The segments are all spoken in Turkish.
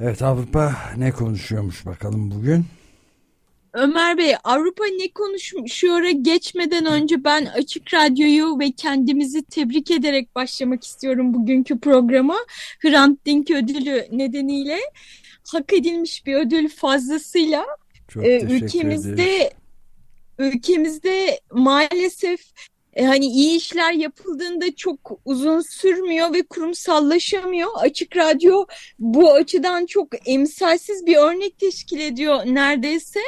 Evet Avrupa ne konuşuyormuş bakalım bugün? Ömer Bey Avrupa ne konuşuyor'a geçmeden önce ben Açık Radyo'yu ve kendimizi tebrik ederek başlamak istiyorum bugünkü programa. Hrant Dink ödülü nedeniyle hak edilmiş bir ödül fazlasıyla Çok e, ülkemizde ederiz. ülkemizde maalesef e, hani iyi işler yapıldığında çok uzun sürmüyor ve kurumsallaşamıyor. Açık Radyo bu açıdan çok emsalsiz bir örnek teşkil ediyor neredeyse.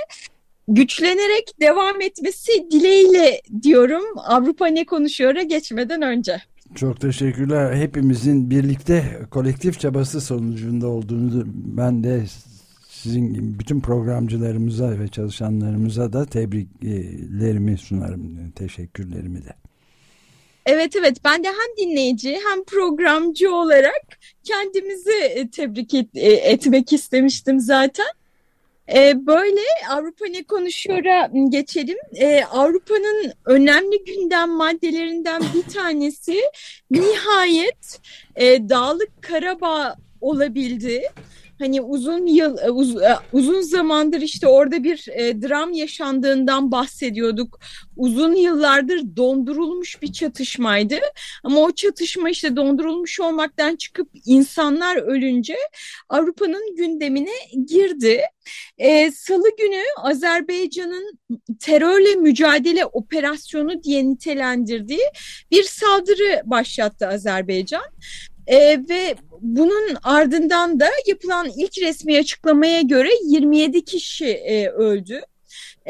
Güçlenerek devam etmesi dileğiyle diyorum Avrupa ne konuşuyor'a geçmeden önce. Çok teşekkürler. Hepimizin birlikte kolektif çabası sonucunda olduğunu ben de sizin bütün programcılarımıza ve çalışanlarımıza da tebriklerimi sunarım. Teşekkürlerimi de. Evet evet ben de hem dinleyici hem programcı olarak kendimizi e, tebrik et- e, etmek istemiştim zaten. E, Böyle Avrupa ne konuşuyor'a geçelim. E, Avrupa'nın önemli gündem maddelerinden bir tanesi nihayet e, Dağlık Karabağ olabildi. Hani uzun yıl e, uz- e, uzun zamandır işte orada bir e, dram yaşandığından bahsediyorduk. Uzun yıllardır dondurulmuş bir çatışmaydı. Ama o çatışma işte dondurulmuş olmaktan çıkıp insanlar ölünce Avrupa'nın gündemine girdi. Ee, Salı günü Azerbaycan'ın terörle mücadele operasyonu diye nitelendirdiği bir saldırı başlattı Azerbaycan. Ee, ve bunun ardından da yapılan ilk resmi açıklamaya göre 27 kişi e, öldü.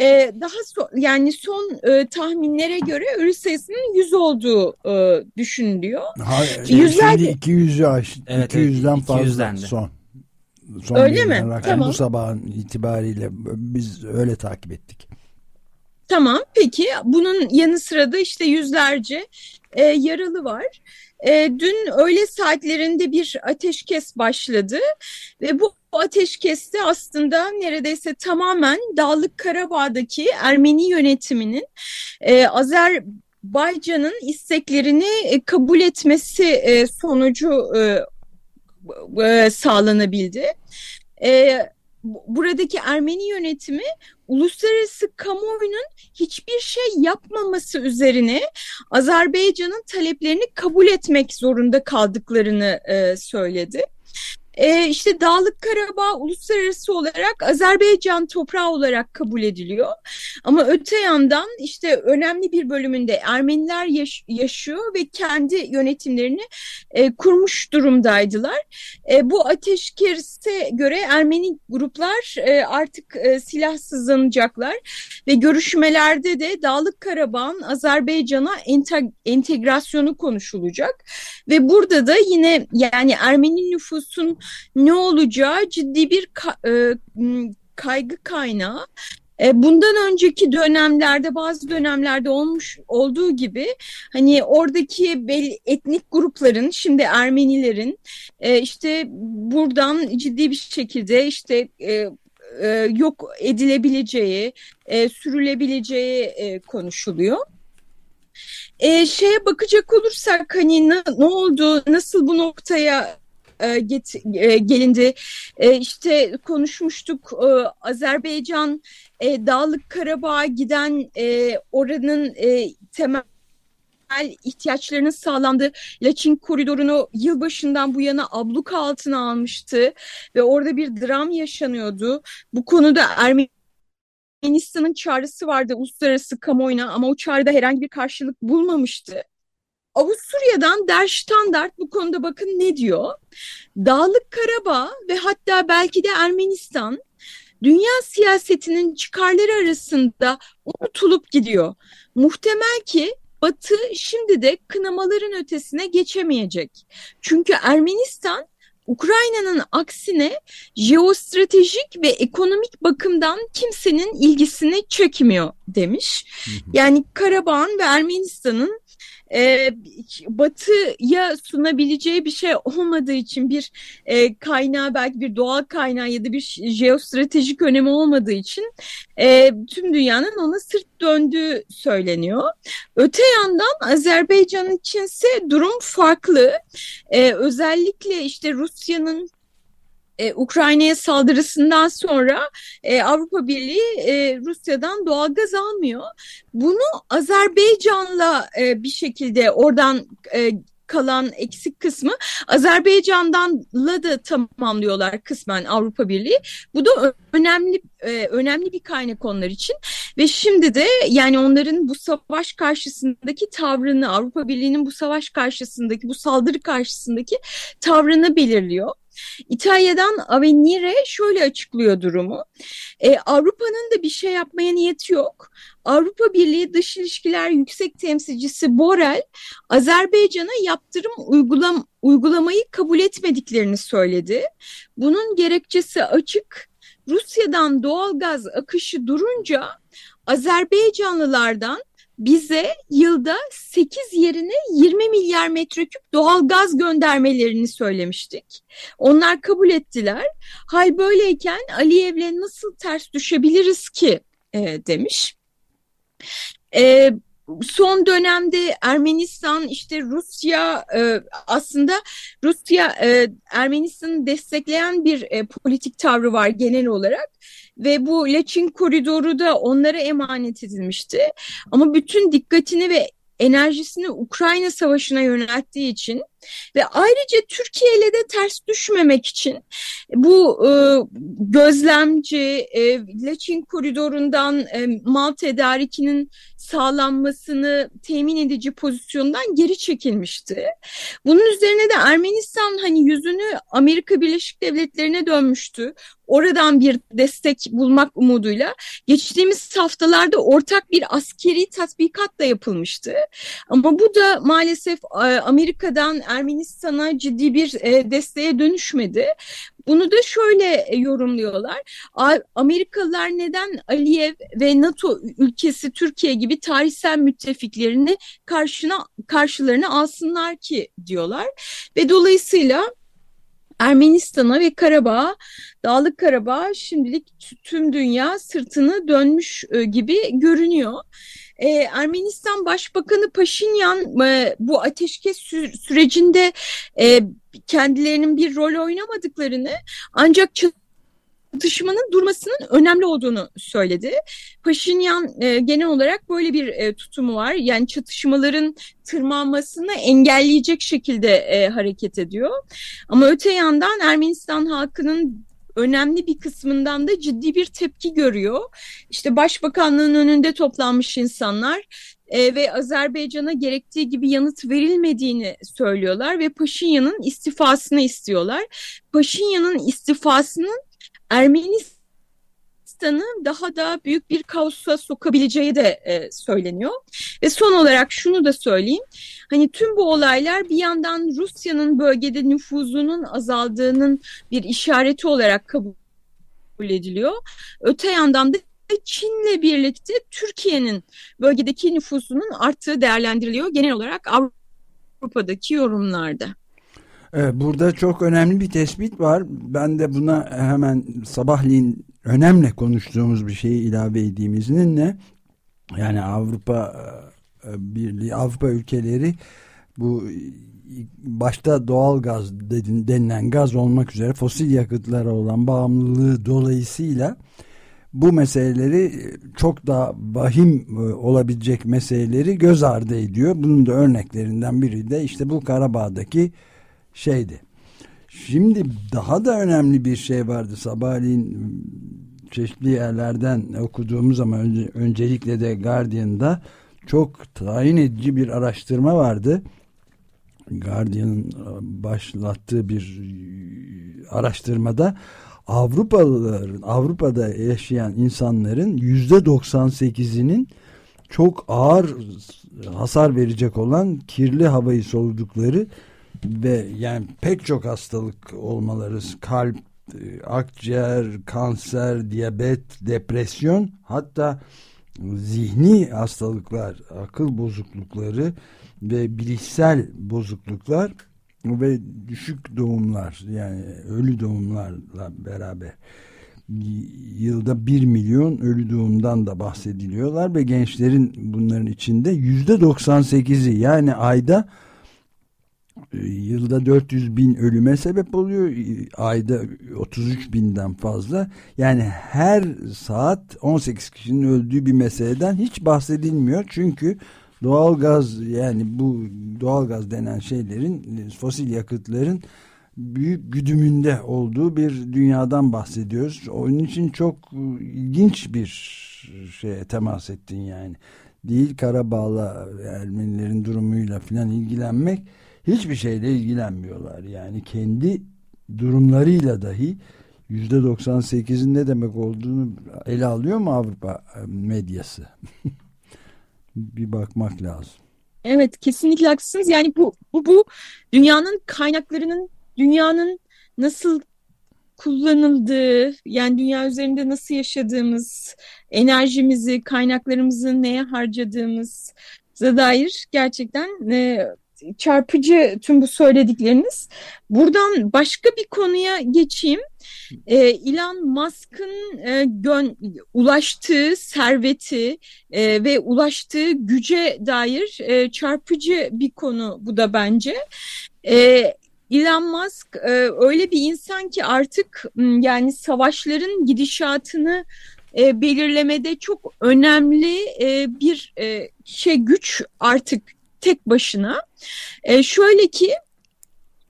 Ee, daha so yani son e, tahminlere göre ölü sayısının 100 olduğu e, düşünülüyor. Hayır, Yüzler- şimdi 200'ü aş, Evet, 200'den evet, fazla 200'den de. son. Son Öyle mi? rakam Tamam. Bu sabahın itibariyle biz öyle takip ettik. Tamam peki bunun yanı sıra da işte yüzlerce e, yaralı var. E, dün öğle saatlerinde bir ateşkes başladı ve bu ateşkeste aslında neredeyse tamamen Dağlık Karabağ'daki Ermeni yönetiminin e, Azerbaycan'ın isteklerini e, kabul etmesi e, sonucu e, sağlanabildi. Buradaki Ermeni yönetimi uluslararası kamuoyunun hiçbir şey yapmaması üzerine Azerbaycan'ın taleplerini kabul etmek zorunda kaldıklarını e, söyledi. E, işte Dağlık Karabağ uluslararası olarak Azerbaycan toprağı olarak kabul ediliyor. Ama öte yandan işte önemli bir bölümünde Ermeniler yaş- yaşıyor ve kendi yönetimlerini e, kurmuş durumdaydılar. E, bu ateşkese göre Ermeni gruplar e, artık e, silahsızlanacaklar ve görüşmelerde de Dağlık Karabağ'ın Azerbaycan'a ente- entegrasyonu konuşulacak ve burada da yine yani Ermeni nüfusun ne olacağı ciddi bir e, kaygı kaynağı. E, Bundan önceki dönemlerde bazı dönemlerde olmuş olduğu gibi hani oradaki belli etnik grupların şimdi Ermenilerin e, işte buradan ciddi bir şekilde işte yok edilebileceği, sürülebileceği konuşuluyor. E, şeye bakacak olursak hani ne, ne oldu, nasıl bu noktaya e, get, e, gelindi? E, işte konuşmuştuk e, Azerbaycan e, Dağlık Karabağ'a giden e, oranın e, temel ihtiyaçlarının sağlandığı Laçin koridorunu yılbaşından bu yana abluka altına almıştı ve orada bir dram yaşanıyordu. Bu konuda Ermenistan'ın çağrısı vardı uluslararası kamuoyuna ama o çağrıda herhangi bir karşılık bulmamıştı. Avusturya'dan Der Standard bu konuda bakın ne diyor? Dağlık Karabağ ve hatta belki de Ermenistan dünya siyasetinin çıkarları arasında unutulup gidiyor. Muhtemel ki Batı şimdi de kınamaların ötesine geçemeyecek. Çünkü Ermenistan Ukrayna'nın aksine jeostratejik ve ekonomik bakımdan kimsenin ilgisini çekmiyor demiş. Yani Karabağ'ın ve Ermenistan'ın e, batıya sunabileceği bir şey olmadığı için bir e, kaynağı belki bir doğal kaynağı ya da bir jeostratejik önemi olmadığı için e, tüm dünyanın ona sırt döndüğü söyleniyor. Öte yandan Azerbaycan içinse durum farklı. E, özellikle işte Rusya'nın e, Ukrayna'ya saldırısından sonra e, Avrupa Birliği e, Rusya'dan doğal gaz almıyor. Bunu Azerbaycan'la e, bir şekilde oradan e, kalan eksik kısmı Azerbaycan'danla da tamamlıyorlar kısmen Avrupa Birliği. Bu da önemli e, önemli bir kaynak onlar için ve şimdi de yani onların bu savaş karşısındaki tavrını Avrupa Birliği'nin bu savaş karşısındaki bu saldırı karşısındaki tavrını belirliyor. İtalya'dan Avenire şöyle açıklıyor durumu. E, Avrupa'nın da bir şey yapmaya niyeti yok. Avrupa Birliği Dış İlişkiler Yüksek Temsilcisi Borrell, Azerbaycan'a yaptırım uygulam uygulamayı kabul etmediklerini söyledi. Bunun gerekçesi açık. Rusya'dan doğal gaz akışı durunca Azerbaycanlılardan bize yılda 8 yerine 20 milyar metreküp doğal gaz göndermelerini söylemiştik. Onlar kabul ettiler. Hal böyleyken Aliyev'le nasıl ters düşebiliriz ki e, demiş. E, son dönemde Ermenistan işte Rusya e, aslında Rusya e, Ermenistan'ı destekleyen bir e, politik tavrı var genel olarak ve bu Laçin koridoru da onlara emanet edilmişti. Ama bütün dikkatini ve enerjisini Ukrayna Savaşı'na yönelttiği için ve ayrıca Türkiye ile de ters düşmemek için bu e, gözlemci e, Laçin koridorundan e, mal tedarikinin sağlanmasını temin edici pozisyondan geri çekilmişti. Bunun üzerine de Ermenistan hani yüzünü Amerika Birleşik Devletleri'ne dönmüştü. Oradan bir destek bulmak umuduyla geçtiğimiz haftalarda ortak bir askeri tatbikat da yapılmıştı. Ama bu da maalesef e, Amerika'dan Ermenistan'a ciddi bir e, desteğe dönüşmedi. Bunu da şöyle e, yorumluyorlar. Amerikalılar neden Aliyev ve NATO ülkesi Türkiye gibi tarihsel müttefiklerini karşına karşılarına alsınlar ki diyorlar. Ve dolayısıyla Ermenistan'a ve Karabağ, Dağlık Karabağ şimdilik tüm dünya sırtını dönmüş e, gibi görünüyor. Ee, Ermenistan Başbakanı Paşinyan e, bu ateşkes sü sürecinde e, kendilerinin bir rol oynamadıklarını ancak çatışmanın durmasının önemli olduğunu söyledi. Paşinyan e, genel olarak böyle bir e, tutumu var. Yani çatışmaların tırmanmasını engelleyecek şekilde e, hareket ediyor. Ama öte yandan Ermenistan halkının önemli bir kısmından da ciddi bir tepki görüyor. İşte başbakanlığın önünde toplanmış insanlar e, ve Azerbaycan'a gerektiği gibi yanıt verilmediğini söylüyorlar ve Paşinyan'ın istifasını istiyorlar. Paşinyan'ın istifasının Ermenistan'ı daha da büyük bir kaosa sokabileceği de e, söyleniyor. Ve son olarak şunu da söyleyeyim. Hani tüm bu olaylar bir yandan Rusya'nın bölgede nüfuzunun azaldığının bir işareti olarak kabul ediliyor. Öte yandan da Çin'le birlikte Türkiye'nin bölgedeki nüfusunun arttığı değerlendiriliyor genel olarak Avrupa'daki yorumlarda. Burada çok önemli bir tespit var. Ben de buna hemen sabahleyin önemli konuştuğumuz bir şeyi ilave edeyim izninle. Yani Avrupa e, Birliği, Avrupa ülkeleri bu başta doğal gaz denilen gaz olmak üzere fosil yakıtlara olan bağımlılığı dolayısıyla bu meseleleri çok daha vahim e, olabilecek meseleleri göz ardı ediyor. Bunun da örneklerinden biri de işte bu Karabağ'daki şeydi. Şimdi daha da önemli bir şey vardı sabahleyin çeşitli yerlerden okuduğumuz ama önce, öncelikle de Guardian'da çok tayin edici bir araştırma vardı. Guardian'ın e, başlattığı bir e, araştırmada Avrupalıların Avrupa'da yaşayan insanların yüzde 98'inin çok ağır hasar verecek olan kirli havayı soludukları ve yani pek çok hastalık olmaları kalp, e, akciğer, kanser, diyabet, depresyon hatta zihni hastalıklar, akıl bozuklukları ve bilişsel bozukluklar ve düşük doğumlar yani ölü doğumlarla beraber yılda bir milyon ölü doğumdan da bahsediliyorlar ve gençlerin bunların içinde yüzde 98'i yani ayda yılda 400 bin ölüme sebep oluyor ayda 33 binden fazla yani her saat 18 kişinin öldüğü bir meseleden hiç bahsedilmiyor çünkü doğal gaz yani bu doğal gaz denen şeylerin fosil yakıtların büyük güdümünde olduğu bir dünyadan bahsediyoruz. Onun için çok ilginç bir şeye temas ettin yani. Değil Karabağ'la Ermenilerin durumuyla filan ilgilenmek hiçbir şeyle ilgilenmiyorlar. Yani kendi durumlarıyla dahi yüzde 98'in ne demek olduğunu ele alıyor mu Avrupa medyası? bir bakmak lazım. Evet kesinlikle haklısınız. Yani bu, bu, bu dünyanın kaynaklarının dünyanın nasıl kullanıldığı yani dünya üzerinde nasıl yaşadığımız enerjimizi kaynaklarımızı neye harcadığımız dair gerçekten e, çarpıcı tüm bu söyledikleriniz. Buradan başka bir konuya geçeyim. E, Elon Musk'ın e, ulaştığı serveti e, ve ulaştığı güce dair e, çarpıcı bir konu bu da bence. E, Elon Musk e, öyle bir insan ki artık yani savaşların gidişatını e, belirlemede çok önemli e, bir e, şey güç artık tek başına. E, şöyle ki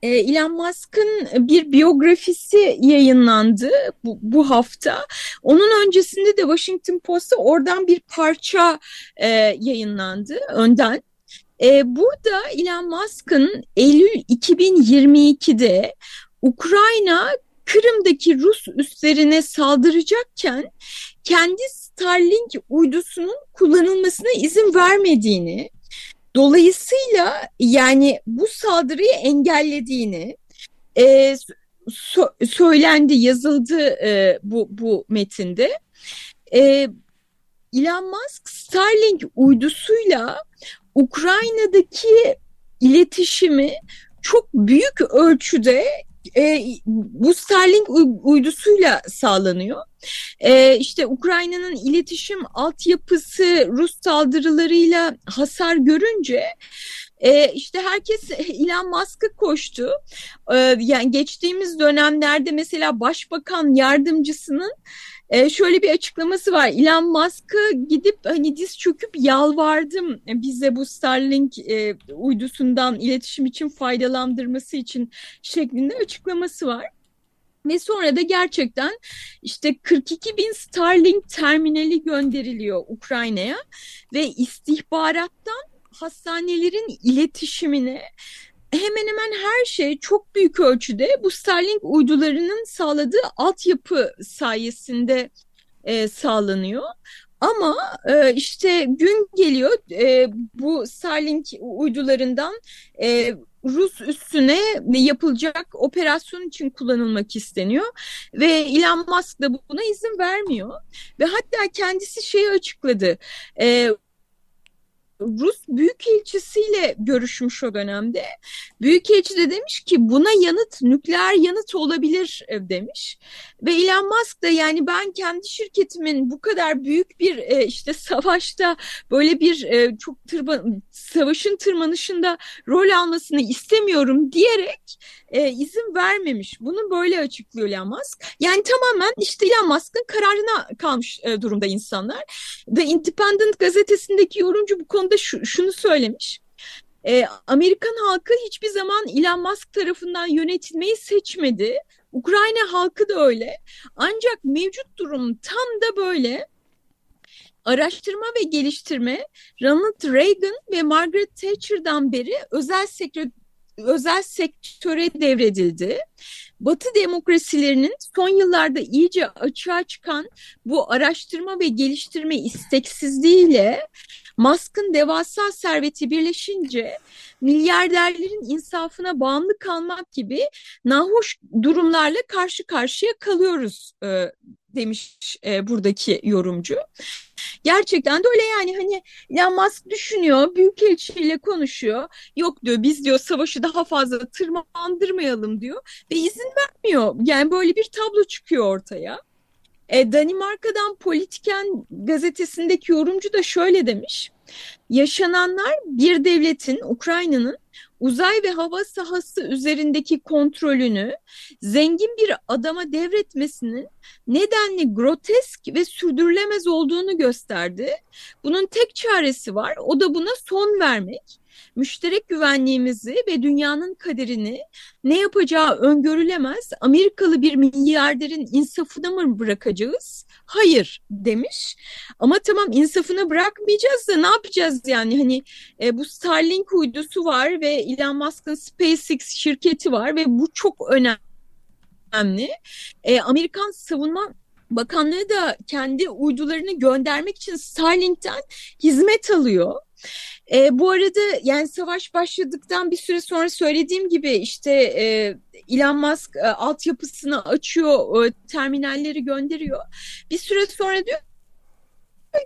e, Elon Musk'ın bir biyografisi yayınlandı bu, bu hafta. Onun öncesinde de Washington Post'ta oradan bir parça e, yayınlandı önden. E, burada Elon Musk'ın Eylül 2022'de Ukrayna Kırım'daki Rus üslerine saldıracakken kendi Starlink uydusunun kullanılmasına izin vermediğini Dolayısıyla yani bu saldırıyı engellediğini e, so söylendi, yazıldı e, bu, bu metinde. E, Elon Musk Starlink uydusuyla Ukrayna'daki iletişimi çok büyük ölçüde e, bu Starlink uydusuyla sağlanıyor. E, işte Ukrayna'nın iletişim altyapısı Rus saldırılarıyla hasar görünce e, işte herkes Elon Musk'a koştu. E, yani geçtiğimiz dönemlerde mesela başbakan yardımcısının e, şöyle bir açıklaması var. Elon Musk'a gidip hani diz çöküp yalvardım bize bu Starlink e, uydusundan iletişim için faydalandırması için şeklinde açıklaması var. Ve sonra da gerçekten işte 42 bin Starlink terminali gönderiliyor Ukrayna'ya ve istihbarattan hastanelerin iletişimine hemen hemen her şey çok büyük ölçüde bu Starlink uydularının sağladığı altyapı sayesinde e, sağlanıyor. Ama e, işte gün geliyor e, bu Starlink uydularından e, Rus üstüne yapılacak operasyon için kullanılmak isteniyor ve Elon Musk da buna izin vermiyor ve hatta kendisi şeyi açıkladı. E, Rus büyükelçisiyle görüşmüş o dönemde. Büyükelçi de demiş ki buna yanıt nükleer yanıt olabilir e, demiş. Ve Elon Musk da yani ben kendi şirketimin bu kadar büyük bir e, işte savaşta böyle bir e, çok tırma, savaşın tırmanışında rol almasını istemiyorum diyerek e, izin vermemiş. Bunu böyle açıklıyor Elon Musk. Yani tamamen işte Elon Musk'ın kararına kalmış e, durumda insanlar. The Independent gazetesindeki yorumcu bu konuda şu, şunu söylemiş. E, Amerikan halkı hiçbir zaman Elon Musk tarafından yönetilmeyi seçmedi. Ukrayna halkı da öyle. Ancak mevcut durum tam da böyle. Araştırma ve geliştirme Ronald Reagan ve Margaret Thatcher'dan beri özel sektör özel sektöre devredildi. Batı demokrasilerinin son yıllarda iyice açığa çıkan bu araştırma ve geliştirme isteksizliğiyle Musk'ın devasa serveti birleşince milyarderlerin insafına bağımlı kalmak gibi nahoş durumlarla karşı karşıya kalıyoruz e, demiş e, buradaki yorumcu. Gerçekten de öyle yani hani Elon Musk düşünüyor, büyükelçiyle konuşuyor. Yok diyor biz diyor savaşı daha fazla tırmandırmayalım diyor ve izin vermiyor. Yani böyle bir tablo çıkıyor ortaya. E, Danimarka'dan Politiken gazetesindeki yorumcu da şöyle demiş. Yaşananlar bir devletin, Ukrayna'nın uzay ve hava sahası üzerindeki kontrolünü zengin bir adama devretmesinin nedenli grotesk ve sürdürülemez olduğunu gösterdi. Bunun tek çaresi var, o da buna son vermek müşterek güvenliğimizi ve dünyanın kaderini ne yapacağı öngörülemez Amerikalı bir milyarderin insafına mı bırakacağız? Hayır demiş. Ama tamam insafına bırakmayacağız da ne yapacağız yani hani e, bu Starlink uydusu var ve Elon Musk'ın SpaceX şirketi var ve bu çok önemli. E, Amerikan savunma Bakanlığı da kendi uydularını göndermek için Starlink'ten hizmet alıyor. E, bu arada yani savaş başladıktan bir süre sonra söylediğim gibi işte e, Elon Musk e, altyapısını açıyor, e, terminalleri gönderiyor. Bir süre sonra diyor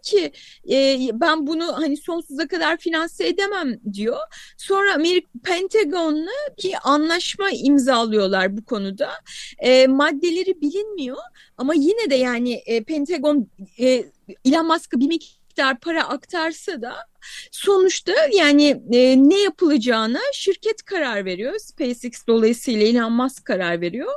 ki e, ben bunu hani sonsuza kadar finanse edemem diyor. Sonra Amerika Pentagon'la bir anlaşma imzalıyorlar bu konuda. E, maddeleri bilinmiyor ama yine de yani e, Pentagon e, Elon Musk'a bir miktar para aktarsa da sonuçta yani e, ne yapılacağına şirket karar veriyor. SpaceX dolayısıyla Elon Musk karar veriyor.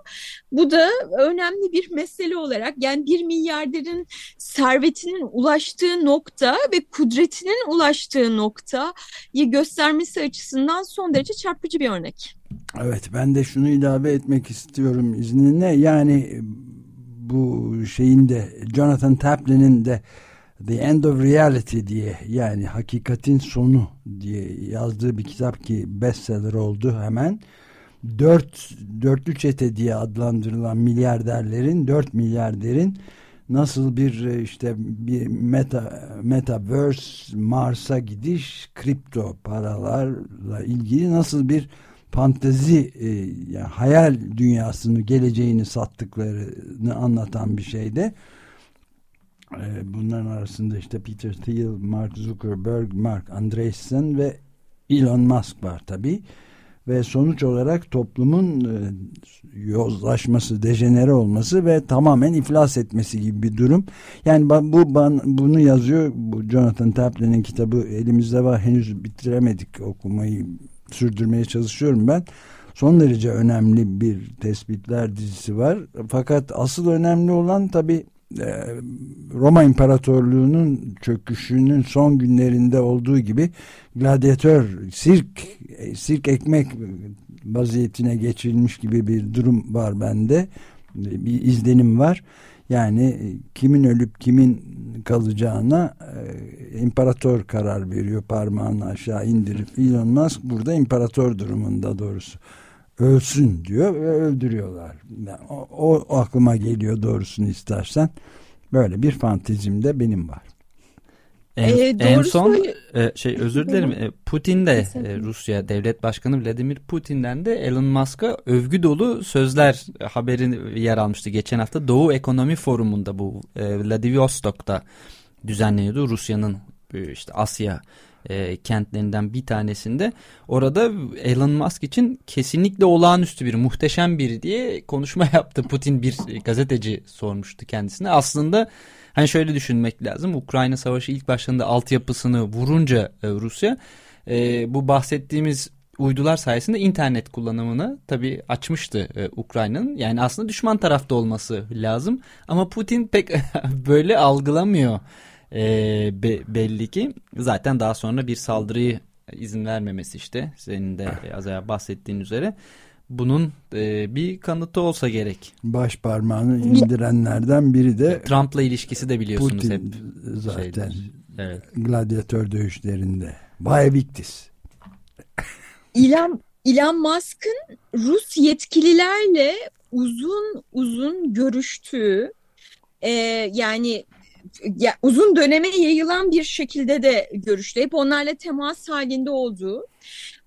Bu da önemli bir mesele olarak yani bir milyarderin servetinin ulaştığı nokta ve kudretinin ulaştığı noktayı göstermesi açısından son derece çarpıcı bir örnek. Evet ben de şunu ilave etmek istiyorum izninle yani bu şeyin de Jonathan Taplin'in de The End of Reality diye yani hakikatin sonu diye yazdığı bir kitap ki bestseller oldu hemen. Dört, dörtlü çete diye adlandırılan milyarderlerin, dört milyarderin nasıl bir e, işte bir meta metaverse Mars'a gidiş kripto paralarla ilgili nasıl bir fantezi e, yani hayal dünyasını geleceğini sattıklarını anlatan bir şeyde bunların arasında işte Peter Thiel, Mark Zuckerberg, Mark Andreessen ve Elon Musk var tabi. Ve sonuç olarak toplumun e, yozlaşması, dejenere olması ve tamamen iflas etmesi gibi bir durum. Yani bu bunu yazıyor. Bu Jonathan Taplin'in kitabı elimizde var. Henüz bitiremedik okumayı sürdürmeye çalışıyorum ben. Son derece önemli bir tespitler dizisi var. Fakat asıl önemli olan tabi e, Roma İmparatorluğu'nun çöküşünün son günlerinde olduğu gibi gladyatör, sirk, e, sirk ekmek vaziyetine geçirilmiş gibi bir durum var bende. Bir izlenim var. Yani kimin ölüp kimin kalacağına e, imparator karar veriyor parmağını aşağı indirip Elon Musk burada imparator durumunda doğrusu ölsün diyor ve öldürüyorlar. Yani o, o aklıma geliyor doğrusunu istersen. Böyle bir fantezim de benim var. En, ee, en son e, şey özür dilerim e, Putin de e, Rusya devlet başkanı Vladimir Putin'den de Elon Musk'a övgü dolu sözler e, haberin yer almıştı geçen hafta Doğu Ekonomi Forumu'nda bu e, Vladivostok'ta düzenleniyordu Rusya'nın e, işte Asya e, kentlerinden bir tanesinde. Orada Elon Musk için kesinlikle olağanüstü bir, muhteşem bir diye konuşma yaptı. Putin bir gazeteci sormuştu kendisine. Aslında hani şöyle düşünmek lazım. Ukrayna Savaşı ilk başlarında altyapısını vurunca e, Rusya e, bu bahsettiğimiz uydular sayesinde internet kullanımını tabii açmıştı e, Ukrayna'nın. Yani aslında düşman tarafta olması lazım. Ama Putin pek böyle algılamıyor e, be, belli ki. Zaten daha sonra bir saldırıyı izin vermemesi işte senin de az önce bahsettiğin üzere. Bunun e, bir kanıtı olsa gerek. Baş parmağını indirenlerden biri de Trump'la ilişkisi de biliyorsunuz Putin hep. zaten. Şeydir. Evet. Gladyatör dövüşlerinde. Vay Victis. Elon, Elon Musk'ın Rus yetkililerle uzun uzun görüştüğü e, yani ya, uzun döneme yayılan bir şekilde de görüştü. Hep onlarla temas halinde olduğu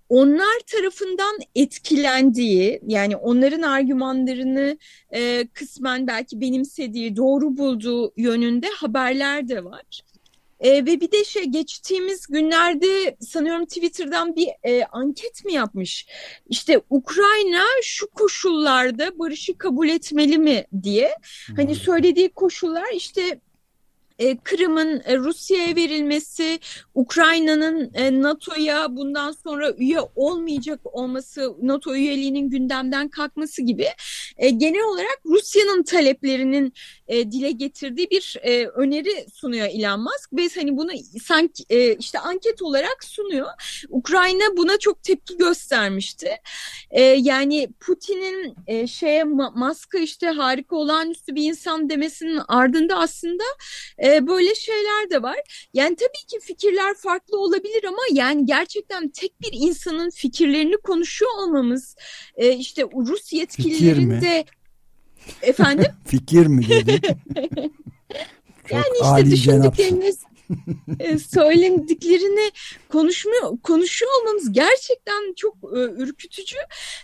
onlar tarafından etkilendiği yani onların argümanlarını e, kısmen belki benimsediği doğru bulduğu yönünde haberler de var. E, ve bir de şey geçtiğimiz günlerde sanıyorum Twitter'dan bir e, anket mi yapmış? İşte Ukrayna şu koşullarda barışı kabul etmeli mi diye. Hani söylediği koşullar işte e, Kırım'ın e, Rusya'ya verilmesi, Ukrayna'nın e, NATO'ya bundan sonra üye olmayacak olması, NATO üyeliğinin gündemden kalkması gibi genel olarak Rusya'nın taleplerinin dile getirdiği bir öneri sunuyor Elon Musk ve hani bunu sanki işte anket olarak sunuyor. Ukrayna buna çok tepki göstermişti. Yani Putin'in şeye Musk'a işte harika olağanüstü bir insan demesinin ardında aslında e, böyle şeyler de var. Yani tabii ki fikirler farklı olabilir ama yani gerçekten tek bir insanın fikirlerini konuşuyor olmamız e, işte Rus yetkililerin de efendim fikir mi dedi? yani işte düşündükleriniz e, söylediklerini konuşmuyor, konuşuyor olmamız gerçekten çok e, ürkütücü.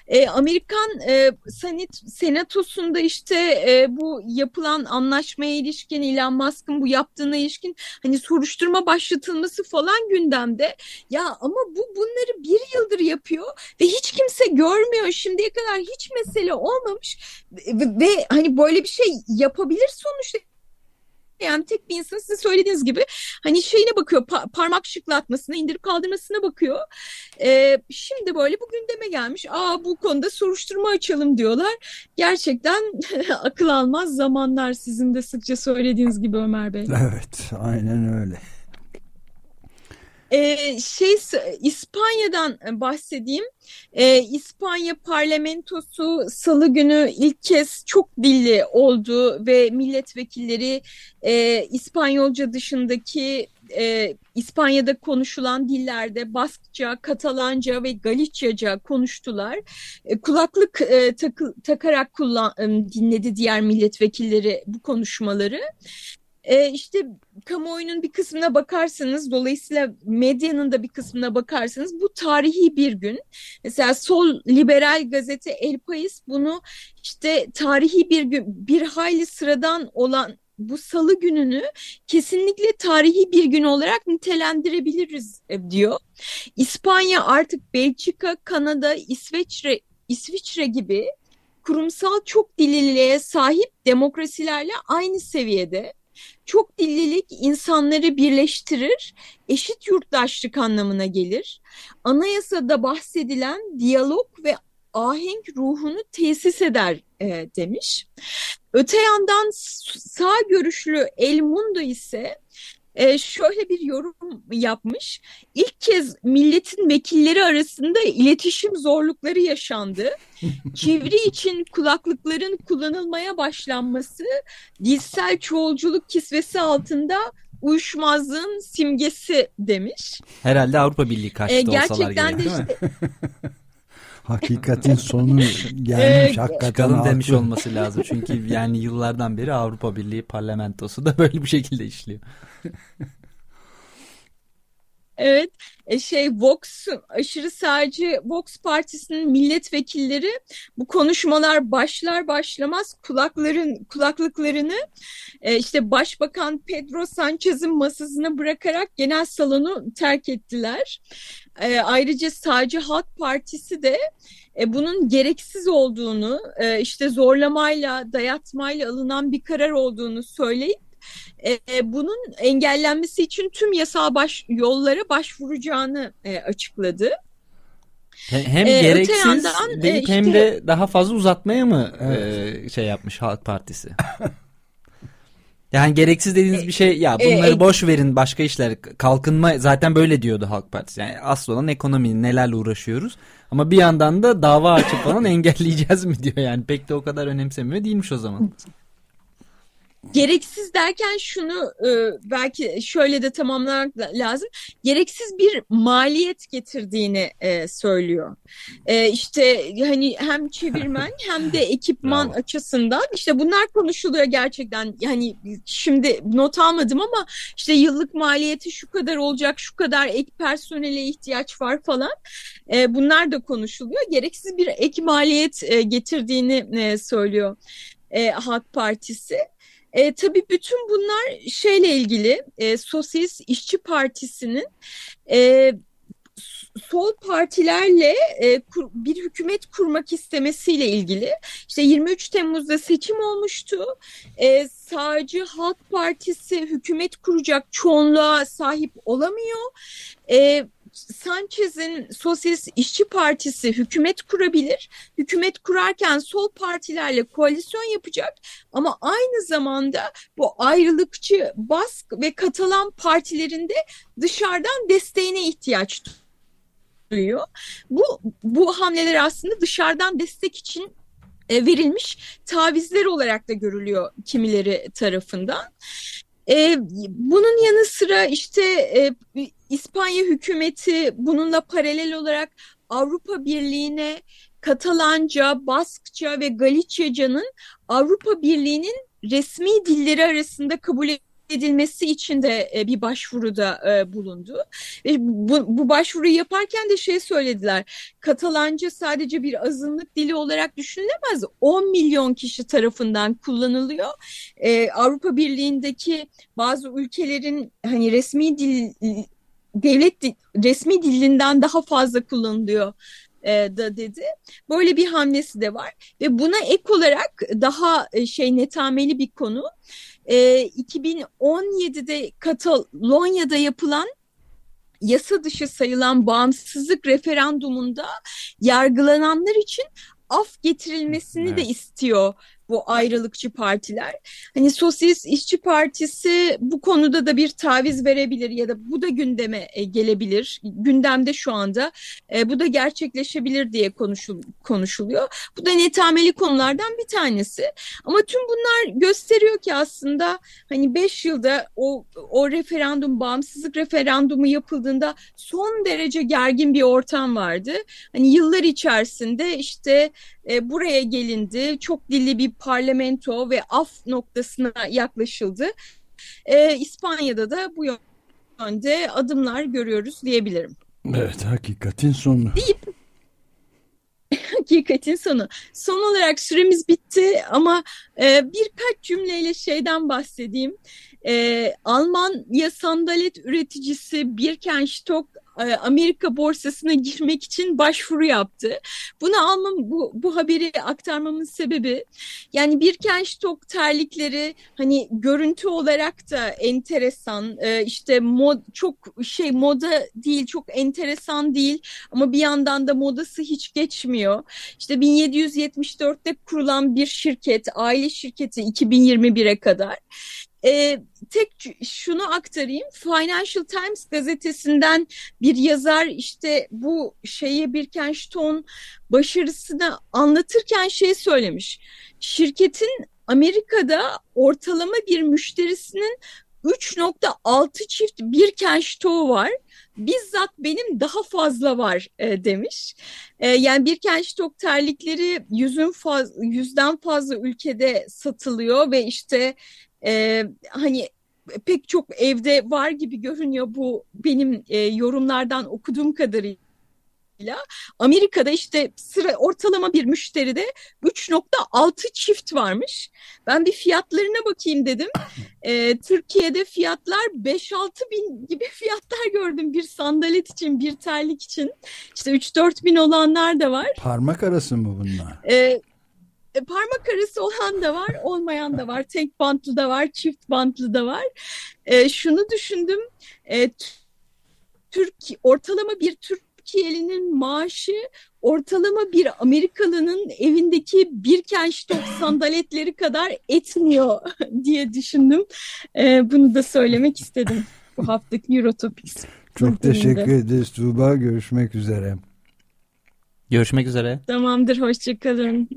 E, Amerikan e, Senat, Senatosu'nda işte e, bu yapılan anlaşmaya ilişkin Elon Musk'ın bu yaptığına ilişkin hani soruşturma başlatılması falan gündemde. Ya ama bu bunları bir yıldır yapıyor ve hiç kimse görmüyor. Şimdiye kadar hiç mesele olmamış ve, ve hani böyle bir şey yapabilir sonuçta yani tek bir insan sizin söylediğiniz gibi hani şeyine bakıyor pa- parmak şıklatmasına indirip kaldırmasına bakıyor. Ee, şimdi böyle bu gündeme gelmiş. Aa bu konuda soruşturma açalım diyorlar. Gerçekten akıl almaz zamanlar sizin de sıkça söylediğiniz gibi Ömer Bey. Evet aynen öyle. Ee, şey İspanya'dan bahsedeyim. Ee, İspanya parlamentosu salı günü ilk kez çok dilli oldu ve milletvekilleri e, İspanyolca dışındaki e, İspanya'da konuşulan dillerde Baskça, Katalanca ve Galiçyaca konuştular. E, kulaklık e, takı, takarak kullan, e, dinledi diğer milletvekilleri bu konuşmaları. E, işte kamuoyunun bir kısmına bakarsanız dolayısıyla medyanın da bir kısmına bakarsanız bu tarihi bir gün. Mesela sol liberal gazete El País bunu işte tarihi bir gün bir hayli sıradan olan bu salı gününü kesinlikle tarihi bir gün olarak nitelendirebiliriz e, diyor. İspanya artık Belçika, Kanada, İsveçre, İsviçre gibi kurumsal çok dililiğe sahip demokrasilerle aynı seviyede çok dillilik insanları birleştirir, eşit yurttaşlık anlamına gelir. Anayasada bahsedilen diyalog ve ahenk ruhunu tesis eder e, demiş. Öte yandan sağ görüşlü El Mundo ise e, şöyle bir yorum yapmış. İlk kez milletin vekilleri arasında iletişim zorlukları yaşandı. Çeviri için kulaklıkların kullanılmaya başlanması dilsel çoğulculuk kisvesi altında uyuşmazlığın simgesi demiş. Herhalde Avrupa Birliği karşıtı ee, olsalar gerek de işte, Hakikatin sonu gelmiş. hakikaten Çıkalım demiş olması lazım. Çünkü yani yıllardan beri Avrupa Birliği parlamentosu da böyle bir şekilde işliyor. Evet, e şey Vox aşırı sağcı Vox Partisi'nin milletvekilleri bu konuşmalar başlar başlamaz kulakların kulaklıklarını e, işte Başbakan Pedro Sanchez'in masasına bırakarak genel salonu terk ettiler. E, ayrıca sağcı Halk Partisi de bunun gereksiz olduğunu, işte zorlamayla, dayatmayla alınan bir karar olduğunu söyleyip e, bunun engellenmesi için tüm yasal baş, yollara başvuracağını e, açıkladı. Hem ee, gereksiz yandan, deyip işte, hem de daha fazla uzatmaya mı evet. e, şey yapmış Halk Partisi? yani gereksiz dediğiniz bir şey ya bunları e, boş verin başka işler kalkınma zaten böyle diyordu Halk Partisi. Yani asıl olan ekonomi nelerle uğraşıyoruz ama bir yandan da dava açıp falan engelleyeceğiz mi diyor yani pek de o kadar önemsemiyor değilmiş o zaman gereksiz derken şunu e, belki şöyle de tamamlamak lazım. Gereksiz bir maliyet getirdiğini e, söylüyor. E, işte hani hem çevirmen hem de ekipman Bravo. açısından işte bunlar konuşuluyor gerçekten. Yani şimdi not almadım ama işte yıllık maliyeti şu kadar olacak, şu kadar ek personele ihtiyaç var falan. E, bunlar da konuşuluyor. Gereksiz bir ek maliyet e, getirdiğini e, söylüyor. E, Halk Partisi. E, tabii bütün bunlar şeyle ilgili e, Sosyalist İşçi Partisi'nin e, sol partilerle e, kur, bir hükümet kurmak istemesiyle ilgili. İşte 23 Temmuz'da seçim olmuştu. E, sağcı Halk Partisi hükümet kuracak çoğunluğa sahip olamıyor. E, Sanchez'in Sosyalist İşçi Partisi hükümet kurabilir. Hükümet kurarken sol partilerle koalisyon yapacak ama aynı zamanda bu ayrılıkçı Bask ve Katalan partilerinde dışarıdan desteğine ihtiyaç duyuyor. Bu bu hamleler aslında dışarıdan destek için e, verilmiş tavizler olarak da görülüyor kimileri tarafından. E, bunun yanı sıra işte e, İspanya hükümeti bununla paralel olarak Avrupa Birliği'ne Katalanca, Baskça ve Galicyacanın Avrupa Birliği'nin resmi dilleri arasında kabul edilmesi için de e, bir başvuruda e, bulundu. Ve bu, bu başvuruyu yaparken de şey söylediler. Katalanca sadece bir azınlık dili olarak düşünülemez. 10 milyon kişi tarafından kullanılıyor. E, Avrupa Birliği'ndeki bazı ülkelerin hani resmi dil devlet resmi dilinden daha fazla kullanılıyor da dedi. Böyle bir hamlesi de var ve buna ek olarak daha şey netameli bir konu e, 2017'de Katalonya'da yapılan yasa dışı sayılan bağımsızlık referandumunda yargılananlar için af getirilmesini evet. de istiyor bu ayrılıkçı partiler. Hani Sosyalist İşçi Partisi bu konuda da bir taviz verebilir ya da bu da gündeme e, gelebilir. Gündemde şu anda e, bu da gerçekleşebilir diye konuşul konuşuluyor. Bu da netameli konulardan bir tanesi. Ama tüm bunlar gösteriyor ki aslında hani beş yılda o, o referandum, bağımsızlık referandumu yapıldığında son derece gergin bir ortam vardı. Hani yıllar içerisinde işte e, buraya gelindi. Çok dilli bir parlamento ve af noktasına yaklaşıldı. E, İspanya'da da bu yönde adımlar görüyoruz diyebilirim. Evet hakikatin sonu. Deyip hakikatin sonu. Son olarak süremiz bitti ama e, birkaç cümleyle şeyden bahsedeyim. E, Almanya sandalet üreticisi Birkenstock Amerika borsasına girmek için başvuru yaptı. Bunu almam bu, bu haberi aktarmamın sebebi yani Birkenstock terlikleri hani görüntü olarak da enteresan e, işte mod çok şey moda değil çok enteresan değil ama bir yandan da modası hiç geçmiyor. İşte 1774'te kurulan bir şirket aile şirketi 2021'e kadar e, tek şunu aktarayım. Financial Times gazetesinden bir yazar işte bu şeyi Birkenstock'un başarısını anlatırken şey söylemiş. Şirketin Amerika'da ortalama bir müşterisinin 3.6 çift Birkenstock var. Bizzat benim daha fazla var e, demiş. E, yani Birkenstock terlikleri yüzün faz, yüzden fazla ülkede satılıyor ve işte e, hani pek çok evde var gibi görünüyor bu benim e, yorumlardan okuduğum kadarıyla. Amerika'da işte sıra ortalama bir müşteride 3.6 çift varmış. Ben bir fiyatlarına bakayım dedim. Ee, Türkiye'de fiyatlar 5-6 bin gibi fiyatlar gördüm bir sandalet için, bir terlik için. İşte 3-4 bin olanlar da var. Parmak arası mı bunlar? Ee, parmak arası olan da var, olmayan da var. Tek bantlı da var, çift bantlı da var. Ee, şunu düşündüm. Ee, Türk ortalama bir Türk Türkiye'linin maaşı ortalama bir Amerikalının evindeki bir Birkenstock sandaletleri kadar etmiyor diye düşündüm. Ee, bunu da söylemek istedim bu haftaki Eurotopics. Çok teşekkür ederiz Tuğba. Görüşmek üzere. Görüşmek üzere. Tamamdır. Hoşçakalın.